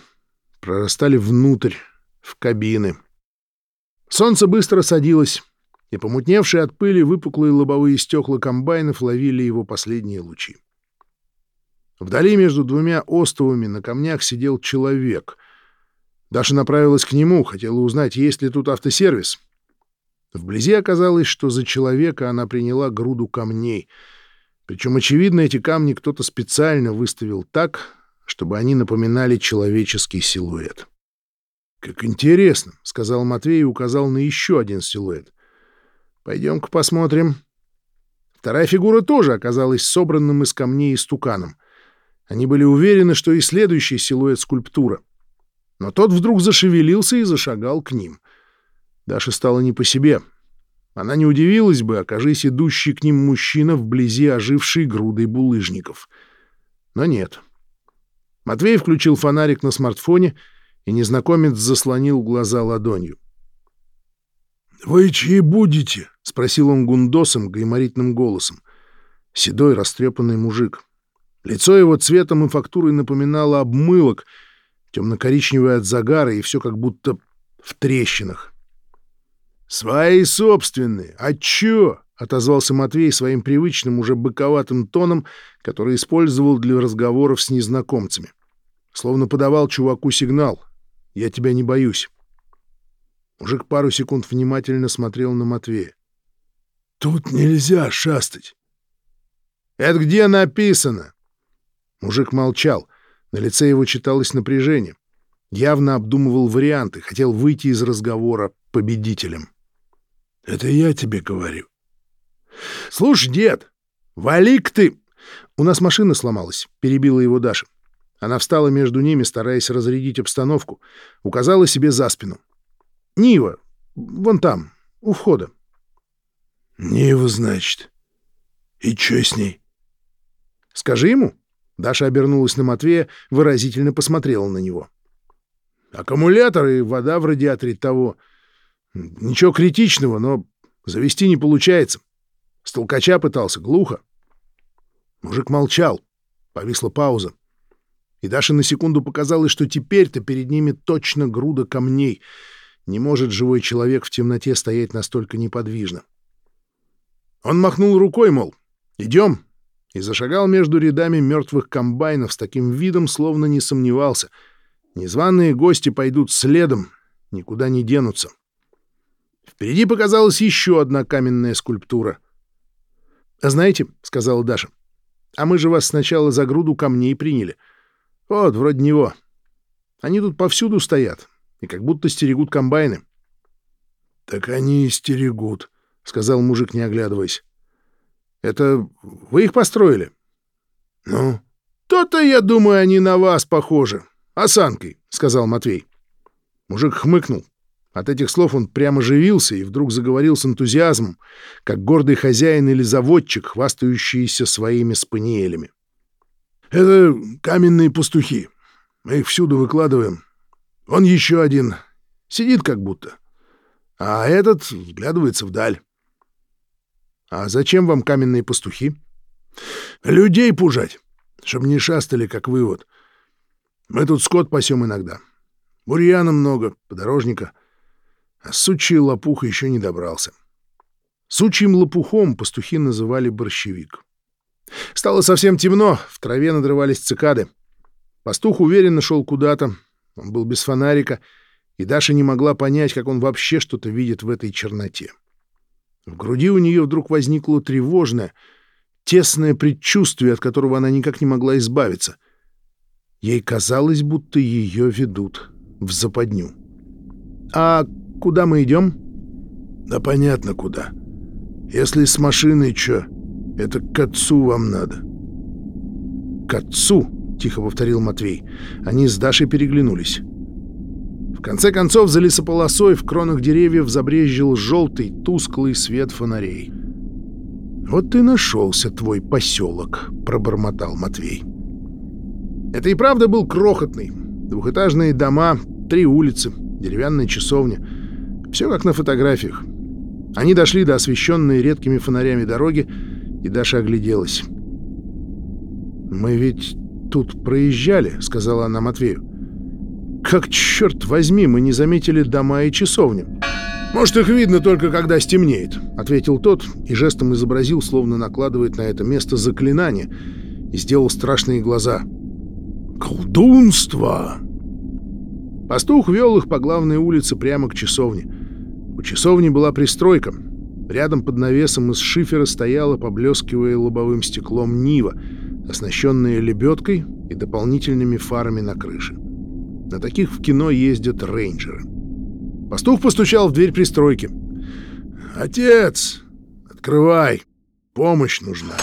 прорастали внутрь, в кабины. Солнце быстро садилось, и помутневшие от пыли выпуклые лобовые стекла комбайнов ловили его последние лучи. Вдали между двумя остовами на камнях сидел человек — Даша направилась к нему, хотела узнать, есть ли тут автосервис. Вблизи оказалось, что за человека она приняла груду камней. Причем, очевидно, эти камни кто-то специально выставил так, чтобы они напоминали человеческий силуэт. «Как интересно», — сказал Матвей и указал на еще один силуэт. «Пойдем-ка посмотрим». Вторая фигура тоже оказалась собранным из камней и стуканом. Они были уверены, что и следующий силуэт скульптура. Но тот вдруг зашевелился и зашагал к ним. Даша стала не по себе. Она не удивилась бы, окажись идущий к ним мужчина вблизи ожившей грудой булыжников. Но нет. Матвей включил фонарик на смартфоне, и незнакомец заслонил глаза ладонью. «Вы чьи будете?» — спросил он гундосом, гайморитным голосом. Седой, растрепанный мужик. Лицо его цветом и фактурой напоминало обмылок, темно-коричневое от загара, и все как будто в трещинах. «Свои собственные! А чё?» — отозвался Матвей своим привычным, уже быковатым тоном, который использовал для разговоров с незнакомцами. Словно подавал чуваку сигнал. «Я тебя не боюсь». Мужик пару секунд внимательно смотрел на Матвея. «Тут нельзя шастать». «Это где написано?» Мужик молчал. На лице его читалось напряжение. Явно обдумывал варианты, хотел выйти из разговора победителем. «Это я тебе говорю». «Слушай, дед, вали-ка ты...» «У нас машина сломалась», — перебила его Даша. Она встала между ними, стараясь разрядить обстановку, указала себе за спину. Нива. Вон там, у входа. Нива, значит. И что с ней? Скажи ему. Даша обернулась на Матвея, выразительно посмотрела на него. Аккумулятор и вода в радиаторе того. Ничего критичного, но завести не получается. С толкача пытался, глухо. Мужик молчал. Повисла пауза. И Даше на секунду показалось, что теперь-то перед ними точно груда камней — не может живой человек в темноте стоять настолько неподвижно. Он махнул рукой, мол, «Идем!» И зашагал между рядами мертвых комбайнов с таким видом, словно не сомневался. Незваные гости пойдут следом, никуда не денутся. Впереди показалась еще одна каменная скульптура. «А знаете, — сказала Даша, — а мы же вас сначала за груду камней приняли. Вот, вроде него. Они тут повсюду стоят, и как будто стерегут комбайны. — Так они и стерегут, — сказал мужик, не оглядываясь. — Это вы их построили? — Ну? — То-то, я думаю, они на вас похожи. Осанкой, — сказал Матвей. Мужик хмыкнул. От этих слов он прямо живился и вдруг заговорил с энтузиазмом, как гордый хозяин или заводчик, хвастающийся своими спаниелями. — Это каменные пастухи. Мы их всюду выкладываем. Он еще один. Сидит как будто. А этот вглядывается вдаль. А зачем вам каменные пастухи? Людей пужать, чтобы не шастали, как вывод. Мы тут скот пасем иногда. Бурьяна много, подорожника. А сучий лопух еще не добрался. Сучьим лопухом пастухи называли борщевик. Стало совсем темно, в траве надрывались цикады. Пастух уверенно шел куда-то, он был без фонарика, и Даша не могла понять, как он вообще что-то видит в этой черноте. В груди у нее вдруг возникло тревожное, тесное предчувствие, от которого она никак не могла избавиться. Ей казалось, будто ее ведут в западню. «А куда мы идем?» «Да понятно, куда. Если с машиной что, это к отцу вам надо». «К отцу?» — тихо повторил Матвей. Они с Дашей переглянулись. В конце концов, за лесополосой в кронах деревьев забрезжил желтый, тусклый свет фонарей. «Вот и нашелся твой поселок», — пробормотал Матвей. Это и правда был крохотный. Двухэтажные дома, три улицы, деревянная часовня. Все как на фотографиях. Они дошли до освещенной редкими фонарями дороги, и Даша огляделась. «Мы ведь тут проезжали», — сказала она Матвею. «Как, черт возьми, мы не заметили дома и часовню». «Может, их видно только, когда стемнеет», — ответил тот и жестом изобразил, словно накладывает на это место заклинание, и сделал страшные глаза. «Колдунство!» Пастух вел их по главной улице прямо к часовне. У часовни была пристройка. Рядом под навесом из шифера стояла, поблескивая лобовым стеклом, Нива, оснащенная лебедкой и дополнительными фарами на крыше. На таких в кино ездят рейнджеры. Пастух постучал в дверь пристройки. «Отец! Открывай! Помощь нужна!»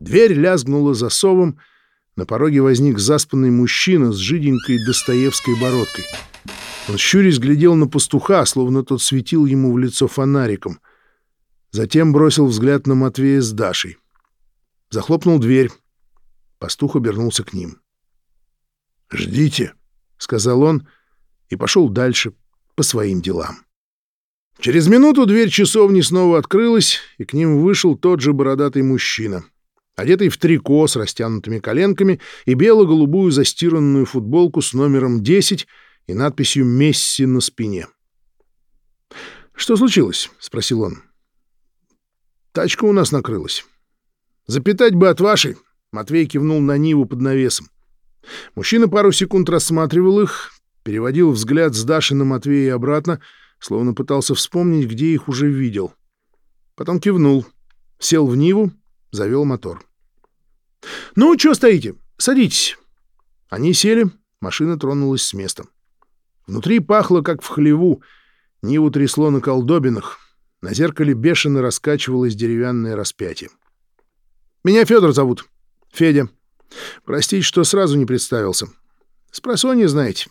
Дверь лязгнула засовом, на пороге возник заспанный мужчина с жиденькой достоевской бородкой. Он щурясь глядел на пастуха, словно тот светил ему в лицо фонариком. Затем бросил взгляд на Матвея с Дашей. Захлопнул дверь. Пастух обернулся к ним. «Ждите», — сказал он и пошел дальше по своим делам. Через минуту дверь часовни снова открылась, и к ним вышел тот же бородатый мужчина, одетый в трико с растянутыми коленками и бело-голубую застиранную футболку с номером 10 и надписью «Месси» на спине. «Что случилось?» — спросил он. «Тачка у нас накрылась. Запитать бы от вашей!» — Матвей кивнул на Ниву под навесом. Мужчина пару секунд рассматривал их, переводил взгляд с Даши на Матвея и обратно, словно пытался вспомнить, где их уже видел. Потом кивнул, сел в Ниву, завел мотор. «Ну, что стоите? Садитесь!» Они сели, машина тронулась с места. Внутри пахло, как в хлеву, Ниву трясло на колдобинах, на зеркале бешено раскачивалось деревянное распятие. «Меня Федор зовут. Федя. Простите, что сразу не представился. Спросонья, знаете».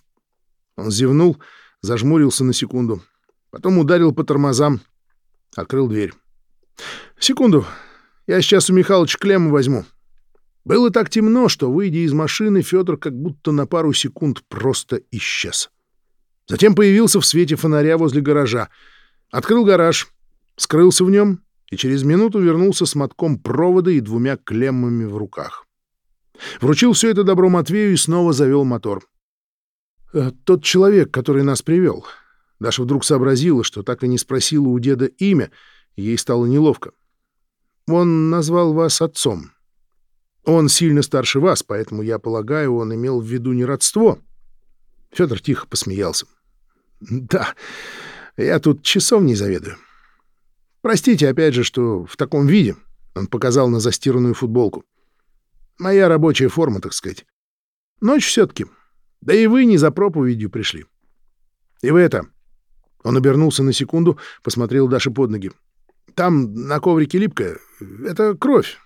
Он зевнул, зажмурился на секунду, потом ударил по тормозам, открыл дверь. «Секунду. Я сейчас у Михалыча клемму возьму». Было так темно, что, выйдя из машины, Федор как будто на пару секунд просто исчез. Затем появился в свете фонаря возле гаража. Открыл гараж, скрылся в нем и через минуту вернулся с мотком провода и двумя клеммами в руках. Вручил все это добро Матвею и снова завел мотор. «Э, «Тот человек, который нас привел». Даша вдруг сообразила, что так и не спросила у деда имя, ей стало неловко. «Он назвал вас отцом. Он сильно старше вас, поэтому, я полагаю, он имел в виду не родство». Федор тихо посмеялся. «Да, я тут часов не заведую. Простите, опять же, что в таком виде». Он показал на застиранную футболку. Моя рабочая форма, так сказать. Ночь все-таки. Да и вы не за проповедью пришли. И вы это... Он обернулся на секунду, посмотрел Даше под ноги. Там на коврике липкая. Это кровь.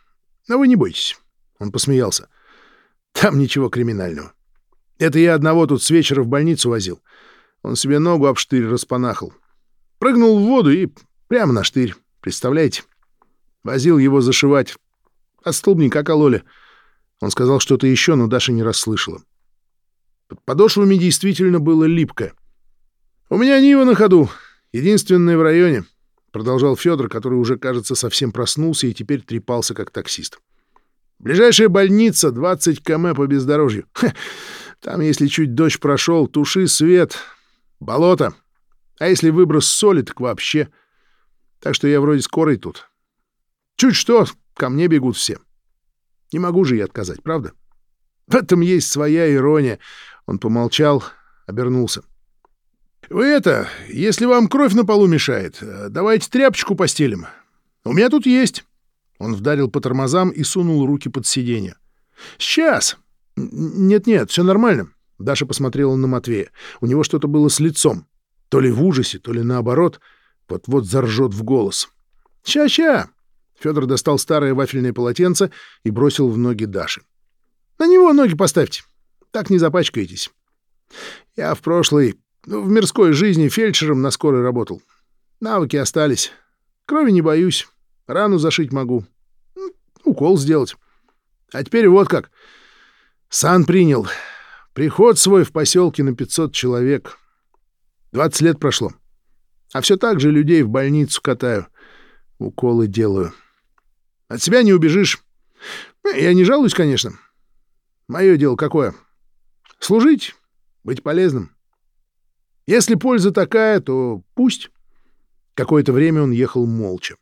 Но вы не бойтесь. Он посмеялся. Там ничего криминального. Это я одного тут с вечера в больницу возил. Он себе ногу об штырь распанахал. Прыгнул в воду и прямо на штырь. Представляете? Возил его зашивать. От столбняка кололи. Он сказал что-то еще, но Даша не расслышала. Под подошвами действительно было липко. «У меня Нива на ходу, единственная в районе», — продолжал Федор, который уже, кажется, совсем проснулся и теперь трепался как таксист. «Ближайшая больница — 20 км по бездорожью. Ха, там, если чуть дождь прошел, туши свет, болото. А если выброс соли, так вообще. Так что я вроде скорый тут. Чуть что, ко мне бегут все. Не могу же я отказать, правда? В этом есть своя ирония. Он помолчал, обернулся. Вы это, если вам кровь на полу мешает, давайте тряпочку постелим. У меня тут есть. Он вдарил по тормозам и сунул руки под сиденье. Сейчас. Нет-нет, все нормально. Даша посмотрела на Матвея. У него что-то было с лицом. То ли в ужасе, то ли наоборот. Вот-вот заржет в голос. «Ща-ща!» Федор достал старое вафельное полотенце и бросил в ноги Даши. «На него ноги поставьте. Так не запачкаетесь. Я в прошлой, ну, в мирской жизни фельдшером на скорой работал. Навыки остались. Крови не боюсь. Рану зашить могу. Укол сделать. А теперь вот как. Сан принял. Приход свой в поселке на 500 человек. 20 лет прошло. А все так же людей в больницу катаю. Уколы делаю. От себя не убежишь. Э, я не жалуюсь, конечно. Мое дело какое? Служить, быть полезным. Если польза такая, то пусть. Какое-то время он ехал молча.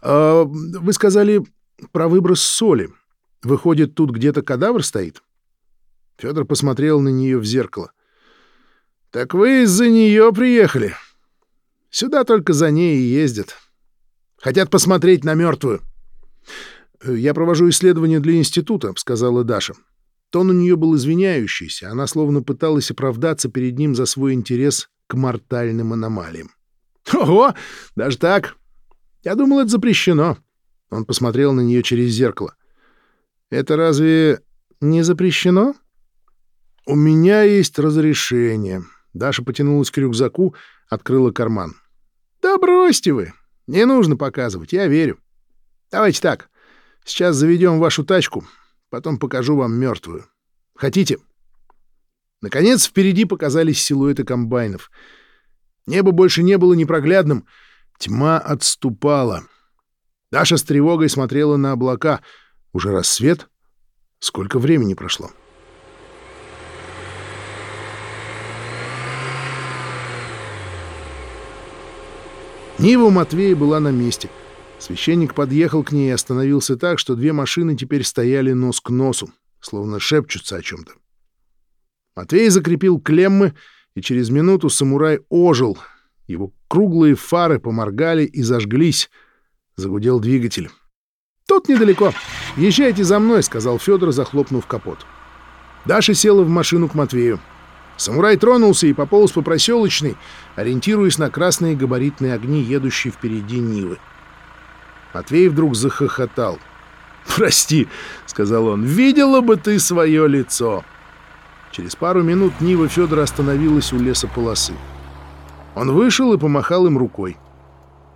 А, вы сказали про выброс соли. Выходит, тут где-то кадавр стоит? Федор посмотрел на нее в зеркало. Так вы из-за нее приехали. Сюда только за ней и ездят. Хотят посмотреть на мертвую. «Э, «Я провожу исследование для института», — сказала Даша. Тон у нее был извиняющийся, она словно пыталась оправдаться перед ним за свой интерес к мортальным аномалиям. «Ого! Даже так? Я думал, это запрещено». Он посмотрел на нее через зеркало. «Это разве не запрещено?» «У меня есть разрешение». Даша потянулась к рюкзаку, открыла карман. «Да бросьте вы! Не нужно показывать, я верю. Давайте так. Сейчас заведем вашу тачку, потом покажу вам мертвую. Хотите?» Наконец впереди показались силуэты комбайнов. Небо больше не было непроглядным, тьма отступала. Даша с тревогой смотрела на облака. Уже рассвет? Сколько времени прошло? Нива Матвея была на месте. Священник подъехал к ней и остановился так, что две машины теперь стояли нос к носу, словно шепчутся о чем-то. Матвей закрепил клеммы, и через минуту самурай ожил. Его круглые фары поморгали и зажглись. Загудел двигатель. «Тут недалеко. Езжайте за мной», — сказал Федор, захлопнув капот. Даша села в машину к Матвею. Самурай тронулся и пополз по проселочной, ориентируясь на красные габаритные огни, едущие впереди Нивы. Матвей вдруг захохотал. «Прости», — сказал он, — «видела бы ты свое лицо». Через пару минут Нива Федора остановилась у лесополосы. Он вышел и помахал им рукой.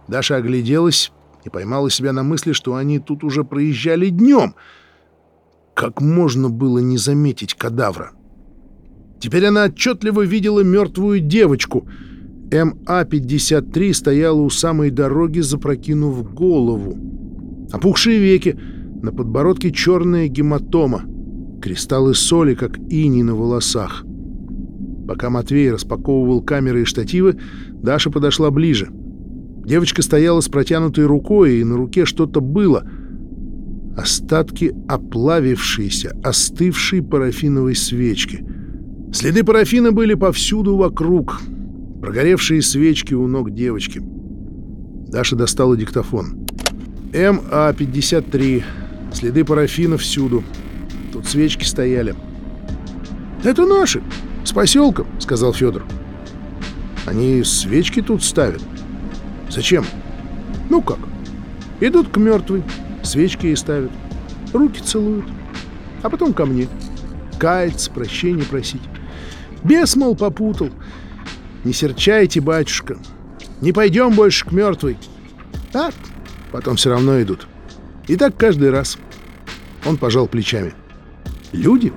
Даша огляделась и поймала себя на мысли, что они тут уже проезжали днем. Как можно было не заметить кадавра? Теперь она отчетливо видела мертвую девочку. МА-53 стояла у самой дороги, запрокинув голову. Опухшие веки, на подбородке черная гематома, кристаллы соли, как иней на волосах. Пока Матвей распаковывал камеры и штативы, Даша подошла ближе. Девочка стояла с протянутой рукой, и на руке что-то было. Остатки оплавившейся, остывшей парафиновой свечки. Следы парафина были повсюду вокруг. Прогоревшие свечки у ног девочки. Даша достала диктофон. МА-53. Следы парафина всюду. Тут свечки стояли. «Это наши, с поселком», — сказал Федор. «Они свечки тут ставят?» Зачем? Ну как? Идут к мертвой, свечки ей ставят, руки целуют, а потом ко мне. Каяться, прощения просить. Бес, мол, попутал. Не серчайте, батюшка. Не пойдем больше к мертвой. А потом все равно идут. И так каждый раз. Он пожал плечами. Люди?